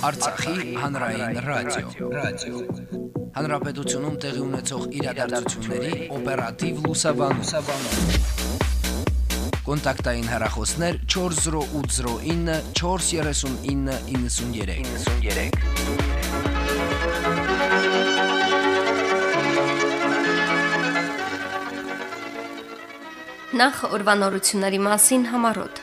Արցախի հանրային ռադիո, ռադիո։ Հանրապետությունում տեղի ունեցող իրադարձությունների օպերատիվ լուսաբանում։ Կոնտակտային հեռախոսներ 40809 43993։ 93 Նախ օրվանորությունների մասին համարոտ։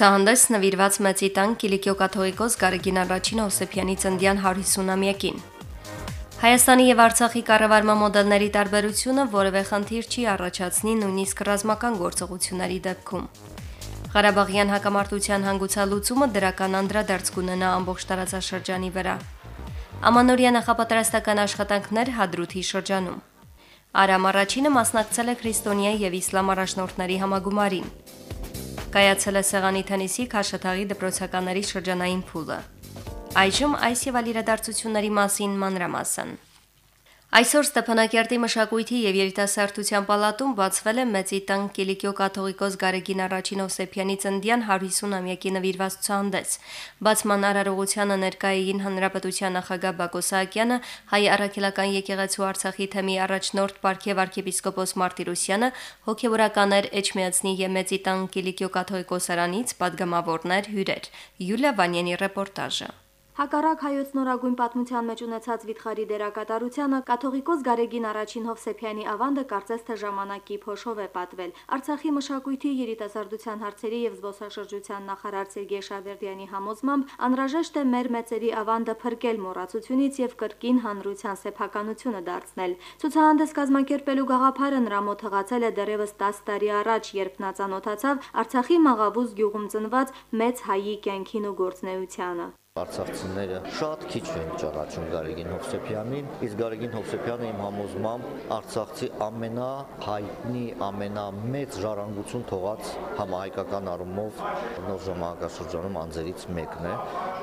Ցուցահանդես նվիրված Մեծի տան Կիլիկիո կաթողիկոս Գարեգին Արաչին Հովսեփյանի ծննդյան 150-ամյակին։ Հայաստանի եւ Արցախի կառավարման մոդելների տարբերությունը որևէ խնդիր չի առաջացնի նույնիսկ ռազմական գործողությունների դեպքում։ Ղարաբաղյան հակամարտության հանգուցալուծումը դրական անդրադարձ կունենա ամբողջ տարածաշրջանի վրա։ Ամանորյա նախապատրաստական աշխատանքներ Հադրութի շրջանում։ Արամ առաջինը մասնակցել է քրիստոնյա եւ իսլամ առաջնորդների համագումարին։ Կայացել է սեղանի թենիսի Քաշաթաղի դպրոցականների շրջանային փուլը։ Այժմ այս եւ այլ իրադարձությունների մասին մանրամասն։ Այսօր Ստեփանակերտի մշակույթի եւ երիտասարդության պալատում բացվել է Մեծի տան Կիլիկիո կաթողիկոս Գարեգին Արաչին Օսեփյանի ծննդյան 150-ամյակի նվիրված ցուցահանդես։ Բացման արարողությանը ներկայային Հանրապետության նախագահ Բակո Սահակյանը, Հայ Արաքելական եկեղեցու Արցախի թեմի առաջնորդ Պարքև arczepiskopos Մարտիրոսյանը, հոգեորականներ Էջմիածնի եւ Մեծի տան Կիլիկիո կաթողիկոսարանից падգամավորներ հյուրեր։ Յուլիա Վանյանի ռեպորտաժը։ Հակառակ հայոց նորագույն պատմության մեջ ունեցած վիթխարի դերակատարությանը կաթողիկոս Գարեգին առաջին Հովսեփյանի ավանդը կարծես թե ժամանակի փոշով է պատվել։ Արցախի մշակույթի երիտասարդության հարցերի եւ զբոսաշրջության նախարար Սերգեյ Շավերդյանի համոզմամբ անհրաժեշտ է մեր մեծերի ավանդը փրկել մոռացությունից եւ կրկին հանրության սեփականությունը դարձնել։ Ցուցահանդես կազմակերպելու գաղափարը նրա մոտ հղացել է դեռևս 10 տարի առաջ, երբ նա ծանոթացավ Արցախի Մաղավուզ գյուղում ծնված մեծ հայի կյանքին ու գործնեությանը։ Արցախցիները շատ քիչ են ճանաչում Գարեգին Հովսեփյանին, իսկ Գարեգին Հովսեփյանը իմ համոզմամբ Արցախցի ամենահայտնի, ամենամեծ ժառանգություն թողած համահայկական առումով նոր ժամանակաշրջանում անձերից մեկն է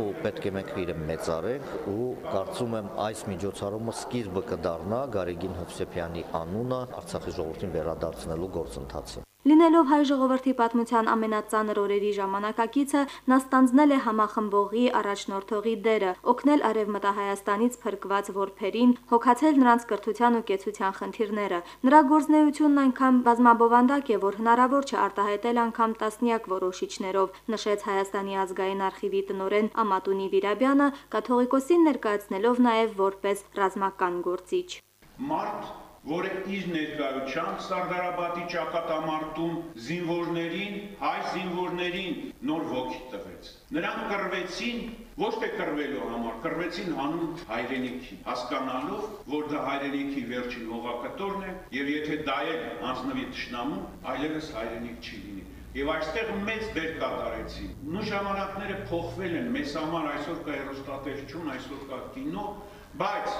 ու պետք է մենք իրեն մեծարենք ու կարծում եմ այս միջոցառումը սկիզբը կդառնա Գարեգին Հովսեփյանի անունը Արցախի ժողովրդին վերադարձնելու գործընթացին։ Լինելով հայ ժողովրդի պատմության ամենածանր օրերի ժամանակակիցը, նա ստանձնել է համախմբողի առաջնորդողի դերը, օգնել արևմտահայաստանից փրկված որբերին, հոգացել նրանց կրթության ու կեցության խնդիրները։ Նրա գործնեությունն այնքան բազմաբովանդակ է, որ հնարավոր չէ արտահայտել անգամ տասնյակ որոշիչներով, նշեց Հայաստանի ազգային արխիվի տնօրեն Ամատունի Վիրաբյանը, կաթողիկոսին ներկայացնելով նաև որպես ռազմական գործիչ։ Մարտ որը իր ներկայությամբ Սարդարաբադի ճակատամարտում զինվորներին, հայ զինվորներին նոր ոգի տվեց։ Նրանք կռվեցին ոչ թե կռվելու համար, կռվեցին հանուն հայրենիքի, հասկանալով, որ դա հայրենիքի վերջին հողակտորն է, եւ եթե դա էլ անձնվի ճշնամու, այլևս հայրենիք չի լինի։ Եվ այստեղ մեծ դեր կատարեցին։ Նու ժամանակները փոխվել են, մեզ համար այսօր կա հերոստատեսություն, այսօր կա կինո, բայց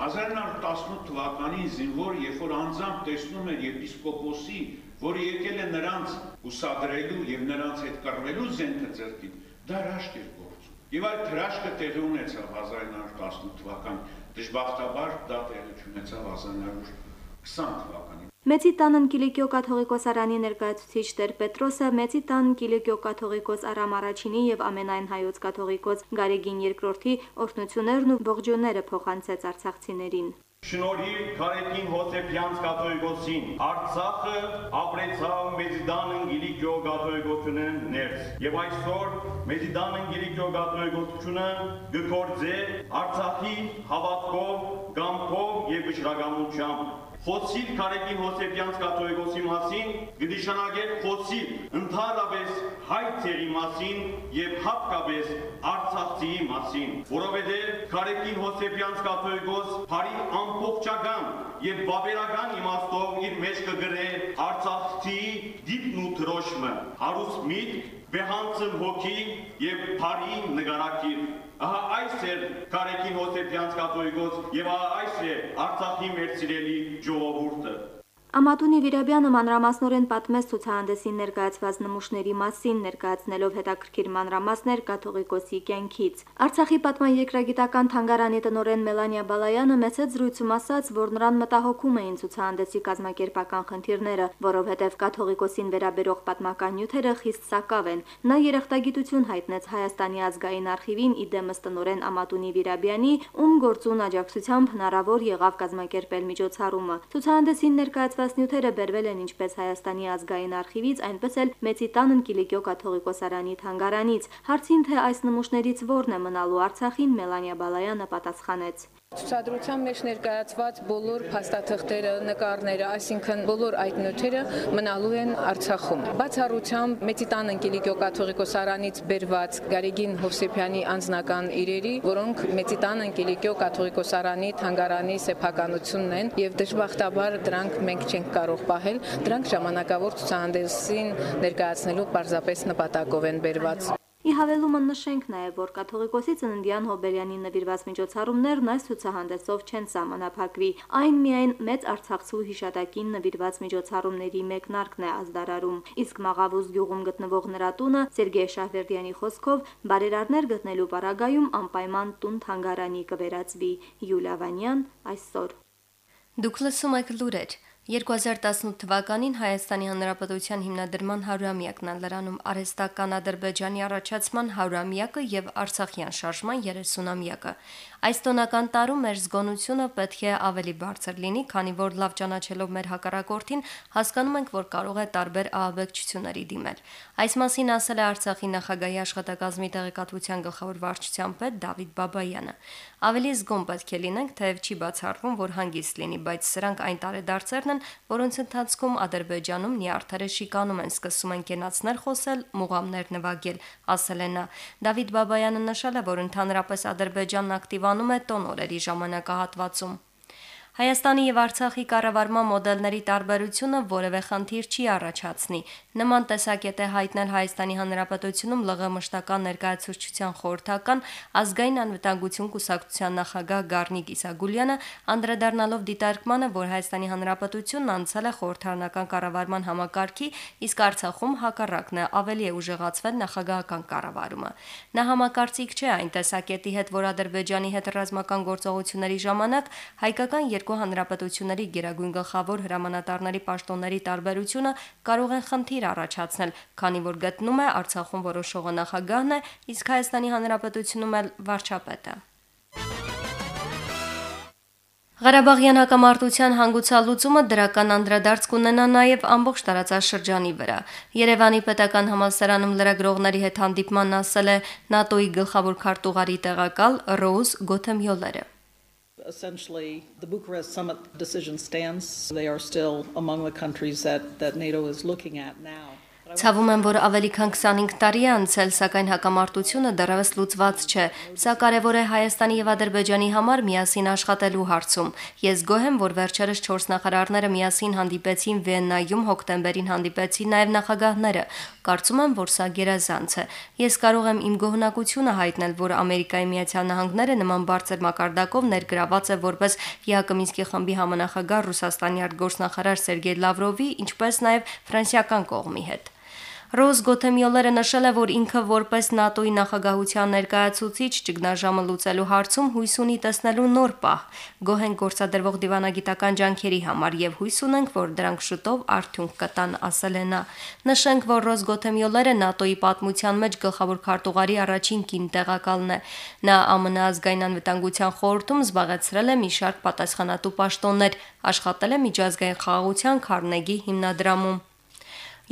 1918 թվականին զինվոր, երբ որ անձամբ տեսնում էր եպիսկոպոսի, որը եկել է նրանց ուսադրելու եւ նրանց հետ կռվելու զենքը ձեռքին, դա հրաշք էր գործում։ Եվ այդ հրաշքը տեղի ունեցավ 1918 թվական, դժբախտաբար դա տեղի ունեցավ 1920 թվականին։ Մեծի տանն Կիլիկիո կաթողիկոսարանի ներկայացուցիչ Տեր Պետրոսը Մեծի տան Կիլիկիո կաթողիկոս Արամ առաջինի եւ ամենայն հայոց կաթողիկոս Գարեգին երկրորդի օրհնություններն ու ողջունները փոխանցեց արցախցիներին։ Շնորհիվ Քարեկին Հոսեփյանց կաթողիկոսին Արցախը ապրեցավ Մեծիդանն Գիլիկիո կաթողիկոսունը ներս եւ այսօր Մեծիդանն Գիլիկիո կաթողիկոսությունը գործե Արցախի հավատքով, գամքով եւ վճռականությամբ Խոսիլ Քարեկին Հոսեփյանց կաթողիկոսի մասին գնիշանագեր խոսիլ ընդհանրապես հայ ցերի մասին եւ հատկապես արցախցիի մասին, որովհետեւ Քարեկին Հոսեփյանց կաթողիկոս բարի ամբողջական եւ բավերական իմաստով իր մեջ կգրե արցախցիի դիպն ու դրոշմը, հարուստ միտք, վեհանցն հոգի եւ բարի նկարակիր Ահա այս է Կարեկին Հոսեփյանց կաթողիկոս եւ ահա այս է Արցախի մեր սիրելի ժողովուրդը։ Ամատունի Վիրաբյանը մանրամասնորեն պատմեց ցուցահանդեսին ներկայացված նմուշների մասին, ներկայացնելով հետաքրքիր մանրամասներ կաթողիկոսի կյանքից։ Արցախի պատման երկրագիտական թանգարանի տնօրեն Մելանիա Բալայանը մեծեց զրույցում ասաց, որ նրան մտահոգում էին ցուցահանդեսի կազմակերպական խնդիրները, որովհետև կաթողիկոսին վերաբերող պատմական նյութերը խիստ սակավ են։ Նա երախտագիտություն հայտնեց Հայաստանի ազգային արխիվին իդեմս տնօրեն Ամատունի Վիրաբյանի, ում գործուն աջակցությամբ հնարավոր եղավ կազմակերպել միջոցառումը։ Ցուցահանդեսին ներկայացված ստացված նյութերը բերվել են ինչպես Հայաստանի ազգային արխիվից, այնպես էլ Մեծի տանն Կիլիկիո կաթողիկոսարանի թանգարանից։ Հարցին թե այս նմուշներից որն է մնալու Արցախին Մելանիա Բալայանը պատասխանեց. Ցուցադրության մեջ ներկայացված բոլոր փաստաթղթերը, նկարները, այսինքն բոլոր այդ նյութերը մնալու են Արցախում։ Բացառությամբ Մեծիտան Անկելիկիո կաթողիկոսարանից բերված Գարեգին Հովսեփյանի անձնական իրերի, որոնք Մեծիտան Անկելիկիո կաթողիկոսարանի թանգարանի սեփականությունն են եւ դժբախտաբար դրանք մենք չենք կարող պահել, դրանք ժամանակավոր ցուցահանդեսին ներկայացնելու պարզապես նպատակով են բերված։ Ի հավելումը նշենք նաև, որ կաթողիկոսի ծննդյան Հոբելյանի նվիրված միջոցառումներն այս ցուցահանդեսով չեն սահմանափակվի։ Այն միայն մեծ Արցախցու հիշատակին նվիրված միջոցառումների մեկնարկն է ազդարարում։ Իսկ Մաղավուզ գյուղում գտնվող նրա տունը Սերգեյ Շահվերդյանի խոսքով բարերարներ գտնելու պարագայում անպայման տուն թանգարանի կվերածվի։ Յուլիա Վանյան այսօր։ Դուք լսում եք լուրեր։ 2018 թվականին Հայաստանի Հանրապետության հիմնադրման 100-ամյակն է լրանում արհեստական Ադրբեջանի առաջացման 100-ամյակը եւ Արցախյան շարժման 30-ամյակը։ Այս տոնական տարում մեր զգոնությունը պետք է ավելի բարձր լինի, քանի որ լավ ճանաչելով մեր հակառակորդին, հասկանում ենք, որ կարող է տարբեր ահաբեկչությունների դիմել։ Այս մասին ասել է Արցախի նախագահի աշխատակազմի տեղեկատվության գլխավոր վարչության պետ Դավիթ Բաբայանը։ Ավելի զգոն պետք է լինենք, թեև չի բացառվում, որ հանգիստ լինի, բայց սրանք այն տարեդարձերն են, որոնց ընթացքում Ադրբեջանում նյարդերը շիկանում են, սկսում են կենացներ խոսել, մուղամներ նվագել, ասել է նա։ Դավիթ Բաբայանը նշել է, որ ընդհանրապես Ադրբեջանն ակտիվանում է տոն օրերի ժամանակահատվածում։ Հայաստանի եւ Արցախի կառավարման մոդելների տարբերությունը որևէ խնդիր չի առաջացնի։ Նման տեսակետ է հայտնել Հայաստանի Հանրապետությունում ԼՂ մշտական ներկայացուցչության խորհրդական ազգային անվտանգություն կուսակցության նախագահ Գառնիկ Իսագուլյանը, անդրադառնալով դիտարկմանը, որ Հայաստանի Հանրապետությունն անցել է խորհրդարանական կառավարման համակարգի, իսկ Արցախում հակառակն է, ավելի է ուժեղացվել նախագահական կառավարումը։ Նա համակարծիք չէ այն տեսակետի հետ, որ Ադրբեջանի հետ ռազմական գործողությունների ժամանակ հայկական երկու հանրապետությունների գերագույն գլխավոր հրամանատարների պաշտոնների տարբերությունը կարող են խնդիր առաջացնել, քանի որ գտնում է Արցախում որոշողը նախագահն է, իսկ Հայաստանի հանրապետությունում էլ վարչապետը։ Ղարաբաղյան հակամարտության հանգուցալուծումը դրական անդրադարձ կունենա նաև ամբողջ տարածաշրջանի վրա։ Երևանի պետական համալսարանում լրագրողների հետ հանդիպման ասել է ՆԱՏՕ-ի գլխավոր քարտուղարի տեղակալ Ռոուզ Գոթեմյոլերը։ essentially the Bucharest summit decision stands. They are still among the countries that, that NATO is looking at now. Ցավում եմ, որ ավելի քան 25 տարի է անցել, սակայն հակամարտությունը դեռևս լուծված չէ։ Սա կարևոր է Հայաստանի եւ Ադրբեջանի համար միասին աշխատելու հարցում։ Ես գոհ եմ, որ վերջերս 4 նախարարները միասին հանդիպեցին Վիեննայում, հոկտեմբերին հանդիպեցին նաեւ նախագահները։ Կարծում եմ, որ սա գերազանց է։ Ես կարող եմ իմ գոհնակությունը հայտնել, որ Ամերիկայի Միացյալ Նահանգները նման բարձր մակարդակով ներգրաված է որպես ԵԱԿ Մինսկի խմբի համանախագահ Ռուսաստանի արտգործնախարար Սերգեյ Լավրովի, ինչպես նաեւ ֆրանսիական կողմի հետ։ Ռոզ Գոթեմյոլերը նշել է, որ ինքը որպես ՆԱՏՕ-ի նախագահության ներկայացուցիչ ճգնաժամը լուծելու հարցում հույս ունի տեսնելու նոր պահ։ Գոհ են գործադրվող դիվանագիտական ջանքերի համար եւ հույս ունենք, որ դրանք շուտով արդյունք կտան, ասել է նա։ Նշենք, որ Ռոզ Գոթեմյոլերը ՆԱՏՕ-ի պատմության մեջ գլխավոր քարտուղարի առաջին կին տեղակալն է։ Նա ԱՄՆ ազգային անվտանգության խորհրդում զբաղեցրել է մի շարք պատասխանատու պաշտոններ, աշխատել է միջազգային խաղաղության Քարնեգի հիմնադրամում։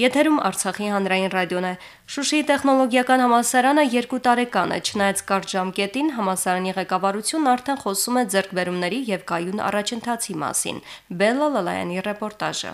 Եթերում Արցախի հանրային ռադիոն է։ Շուշիի տեխնոլոգիական համալսարանը 2 տարեկան է, չնայած կարճ ժամկետին համալսարանի ղեկավարությունն արդեն խոսում է ձեռքբերումների եւ կայուն առաջընթացի մասին։ Բելլա Լալայանի ռեպորտաժը։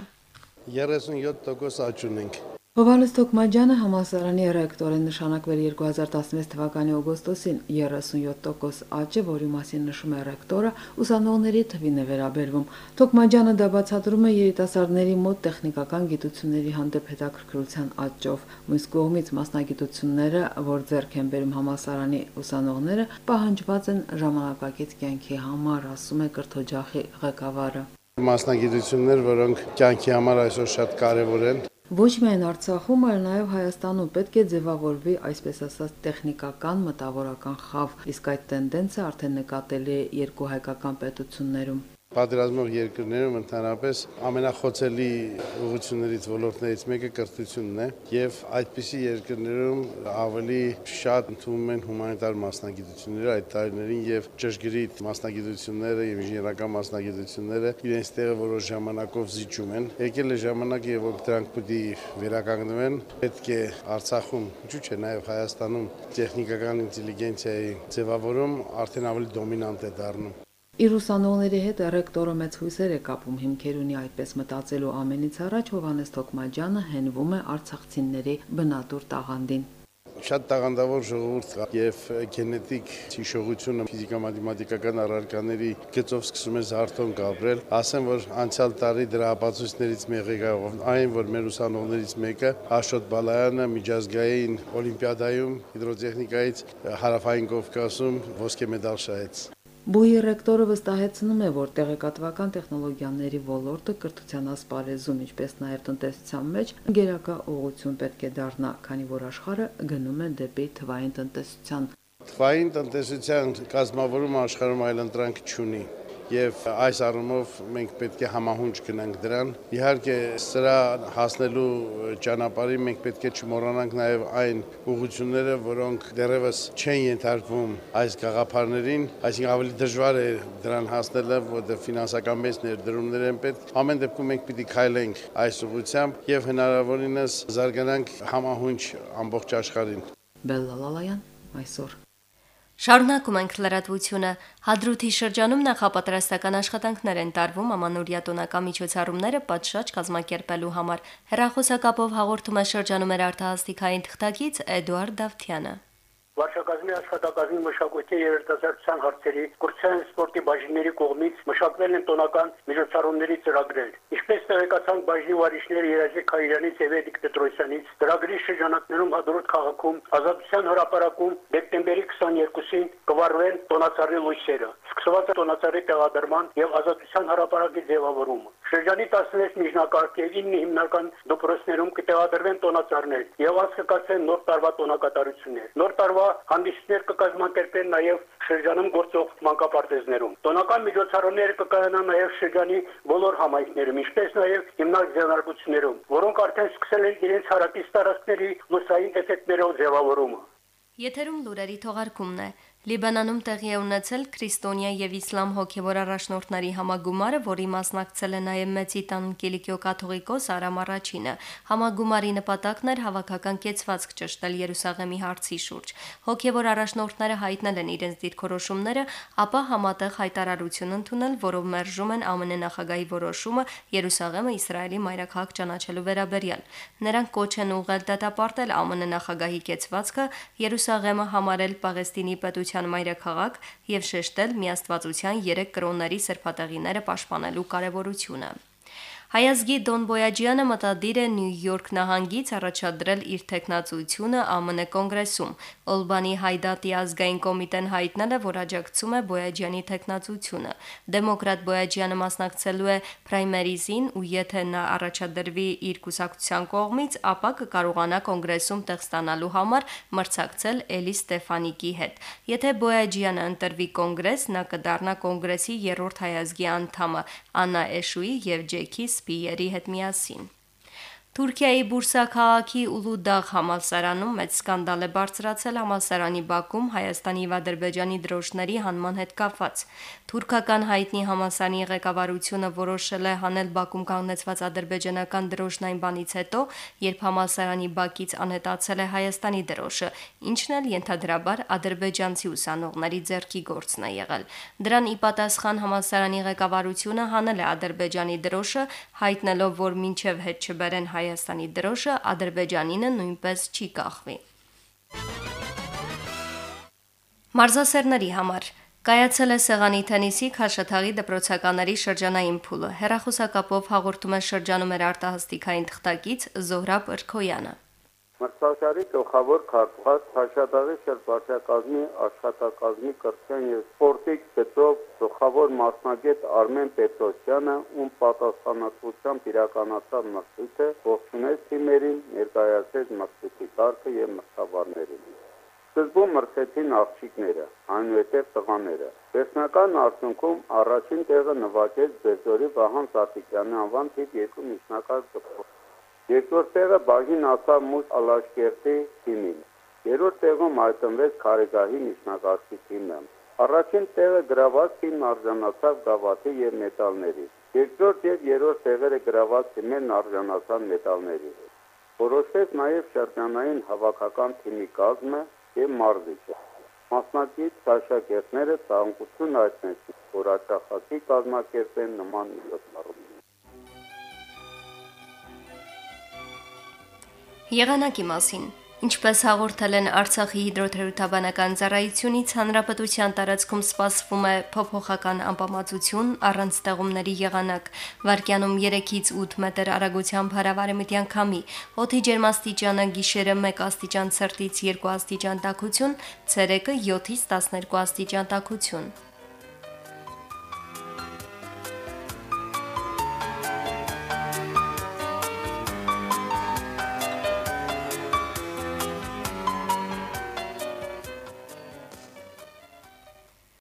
37% աճ ունենք։ Հովանես Թոքմաջյանը համասարանի ռեկտոր է նշանակվել 2016 թվականի օգոստոսին 37% աճը, որի մասին նշում է ռեկտորը, ուսանողների թվին է վերաբերվում։ Թոքմաջյանը դա բացատրում է երիտասարդների մոտ տեխնիկական գիտությունների հանդեպ հետաքրքրության աճով։ Մյուս կողմից մասնագիտությունները, որ ձեռք են բերում համասարանի ուսանողները, պահանջված են ժամանակակից կյանքի համար, ասում է կրթօջախի ղեկավարը։ Մասնագիտություններ, որոնք կյանքի համար այսօր շատ կարևոր են։ Ոչ միայն Արցախում, այլ նաև Հայաստանում պետք է ձևավորվի այսպես ասած տեխնիկական մտավորական խավ, իսկ այդ տենդենսը արդեն նկատելի է երկու հայկական պետություններում։ Պատերազմող երկրներում ընդհանրապես ամենախոցելի ուղղություններից ոլորտներից մեկը կրթությունն է եւ այդպիսի երկրներում ավելի շատ ընդունում են հումանիտար մասնագիտությունները այդ տարիներին եւ ճշգրիտ մասնագիտությունները եւ ինժեներական մասնագիտությունները իրենց տեղը որոշ ժամանակով զիջում են եկել է ժամանակը եւ դրանք է վերականգնվեն պետք է Արցախում ինչու՞ չէ նաեւ Հայաստանում տեխնիկական ինտելիգենցիայի ձևավորում արդեն ավելի դոմինանտ է դառնում Իր ուսանողների հետ ռեկտորը մեծ հույսեր է կապում հիմքեր ունի այդպես մտածելու ամենից առաջ Հովանես Թոքմաջյանը հենվում է արցախցիների բնատուր տաղանդին շատ տաղանդավոր ժողովուրդ կա եւ գենետիկ հիշողությունը ֆիզիկա-մաթեմատիկական առարկաների գծով սկսում է զարթոն կապրել ասեմ որ անցյալ տարի դրա ապացույցներից մեկը այն որ մեր ուսանողներից մեկը Աշոտ Բալայանը միջազգային օլիմպիադայում հիդրոտեխնիկայից հարավային Կովկասում ոսկե մեդալ շահեց Բուհի ռեկտորը վստահեցնում է, որ տեղեկատվական տեխնոլոգիաների ոլորտը կրթության ասպարեզում, ինչպես նաև տնտեսության մեջ գերակա ուղղություն պետք է դառնա, քանի որ աշխարհը գնում է դեպի թվային տնտեսության։ Թվային տնտեսության կազմավորումը աշխարհում այլ ընտրանք չունի եւ այս առումով մենք պետք է համահունչ գնանք դրան։ Իհարկե, սրա հասնելու ճանապարհին մենք պետք է չմոռանանք նաեւ այն ուղղությունները, որոնք դեռևս չեն ենթարկվում այս գաղափարներին, այսինքն ավելի դժվար է դրան հասնելը, որտեղ ֆինանսական մեծ ներդրումներ են պետք։ Ամեն դեպքում մենք պիտի քայլենք այս ուղղությամբ եւ հնարավորինս զարգանանք համահունչ ամբողջ աշխարհին։ Բելլալալայան այսօր Շարունակում ենք լրատվությունը։ Հադրութի շրջանում նախապատրաստական աշխատանքներ են տարվում ամանորյա տոնական միջոցառումները պատշաճ կազմակերպելու համար։ Հերախոսակապով հաղորդում է շրջանում էր արտահասթիկային թղթակից Էդուարդ Դավթյանը։ Վարչակազմի աշխատակազմի մշակույթի երիտասարդության հարցերի կուրսային սպորտի բաժինների կողմից մշակվել են տոնական միջոցառումների ծրագրեր։ Ինչպես տեղեկացան բաժնի վարիշները Երազիկ Խայրանից եւ Էդիկ Պետրոսյանից, ծրագրի շրջանակներում Հադրուտ քաղաքում Ազատության հրապարակում դեկտեմբերի 22-ին կվարվեն տոնածառի լույսերը։ Սկսված է տոնածառի տեղադրման եւ Ազատության հրապարակի ձևավորումը։ Շրջանի 16 միջնակարգ եւ 9 հիմնական դպրոցներում կտեղադրվեն տոնածառներ եւ անց կկացվեն նոր տարվա տոնակատարություններ։ Նոր տարվա հանդիսներ կկազմակերպեն նաեւ շրջանում գործող մանկապարտեզներում։ Տոնական միջոցառումները կկայանան նաեւ շրջանի բոլոր համայնքներում, ինչպես նաեւ հիմնարկ ձեռնարկություններում, որոնք արդեն սկսել են իրենց հարակից տարածքների լուսային էֆեկտներով ձևավորումը։ Եթերում լուրերի թողարկումն է։ Լիբանանում տեղի է ունեցել քրիստոնյա եւ իսլամ հոգեվոր առաջնորդների համագումարը, որի մասնակցել է նաեւ Մեծի տան Կիլիկիո կաթողիկոս Արամ առաջինը։ Համագումարի նպատակն էր հավաքական կեցվածք ճշտել Երուսաղեմի հարցի շուրջ։ Հոգեվոր առաջնորդները հայտնել են իրենց դիրքորոշումները, ապա համատեղ հայտարարություն ընդունել, որով մերժում են ԱՄՆ նախագահի որոշումը Երուսաղեմը Իսրայելի մայրաքաղաք ճանաչելու վերաբերյալ։ Նրանք կոչ են ուղղել դատապարտել ԱՄՆ նախագահի կեցվածքը Երուսաղեմը համարել Պաղեստինի պետության պետության մայրաքաղաք եւ շեշտել միաստվածության երեք կրոնների սրբատեղիները պաշտպանելու կարեւորությունը։ Հայազգի Դոն Բոյաջյանը մտադիր է Նյու Յորք նահանգից առաջադրել իր տեխնացությունը ԱՄՆ կոնգրեսում։ Օլբանի Հայդատի ազգային կոմիտեն հայտնել է, որ աջակցում է Բոյաջյանի տեխնացությունը։ Դեմոկրատ Բոյաջյանը մասնակցելու է պրայմերիզին ու եթե նա առաջադրվի իր կուսակցության կողմից, ապա կկարողանա կոնգրեսում տեղ ստանալու համար մրցակցել Էլի Ստեֆանիկի հետ։ Եթե Բոյաջյանը ընտրվի կոնգրես, նա կդառնա կոնգրեսի երրորդ հայազգի անդամը Աննա Էշուի եւ Ջեքի Սպիերի հետ միասին։ Թուրքիայի Բուրսա քաղաքի Ուլուդաղ համալսարանում մեծ սկանդալ է բարձրացել համալսարանի բակում Հայաստանի եւ Ադրբեջանի դրոշների հանման հետ կապված։ Թուրքական հայտնի համալսարանի ղեկավարությունը որոշել է հանել բակում կանգնեցված ադրբեջանական դրոշն այն բանից հետո, երբ համալսարանի բակից անհետացել է Հայաստանի դրոշը, ինչն էլ ենթադրաբար ադրբեջանցի ուսանողների ձեռքի գործն է եղել։ Դրան ի պատասխան համալսարանի ղեկավարությունը հանել է ադրբեջանի դրոշը, հայտնելով, որ մինչև հետ չբերեն հայ Հայաստանի դրոշը Ադրբեջանինը նույնպես չի կախվի։ Մարզասերների համար. Կայացել է Սեղանի թենիսի Քաշաթաղի դպրոցականների շրջանային փուլը։ Հերախոսակապով հաղորդում է շրջանում էր արտահասթիկային թղթակից Զոհրաբ Ըրքոյանը։ Մրցաշարի գլխավոր քարտուղար Թաշադաղի շրջակազմի աշխատակազմի կրթության եւ սպորտի գծով գլխավոր մասնագետ Արմեն Պետրոսյանը, ում պատասխանատվությամբ իրականացավ մրցույթը, ողջունեց թիմերին, ներկայացրեց մրցույթի կարգը եւ մրցավարներին։ Սկզբում մրցեցին աղջիկները, այնուհետև տղաները։ Վերջնական արդյունքում առաջին տեղը նվաճեց Բերձորի Վահան Սատիկյանի անվան թիվ 2 միջնակարգ դպրոց։ Երկրորդ տեղը բաժին ասավ Մուս Ալաշկերտի թիմին։ Երրորդ տեղում հայտնվեց Խարեգահի միջնակարգի թիմը։ Առաջին տեղը գրաված թիմն արժանացավ գավաթի եւ մետալների։ Երկրորդ եւ երրորդ տեղերը գրաված թիմերն արժանացան մետալների։ Որոշվեց նաեւ շրջանային հավաքական թիմի կազմը եւ մարզիչը։ Մասնակից շաշակերտները ցանկություն հայտնեցին, որ աջակցի կազմակերպեն նման միջոցառում։ Եղանակի մասին. Ինչպես հաղորդել են Արցախի հիդրոթերապևտաբանական ծառայությունից, հանրապետության տարածքում սպասվում է փոփոխական անբավարարություն առանց ստեղումների եղանակ։ Վարկյանում 3-ից 8 մետր արագությամբ հարավարեմտյան քամի։ Օդի ջերմաստիճանը գիշերը 1 աստիճան ցերտից 2 աստիճան տաքություն, ցերեկը 7-ից 12 աստիճան տաքություն։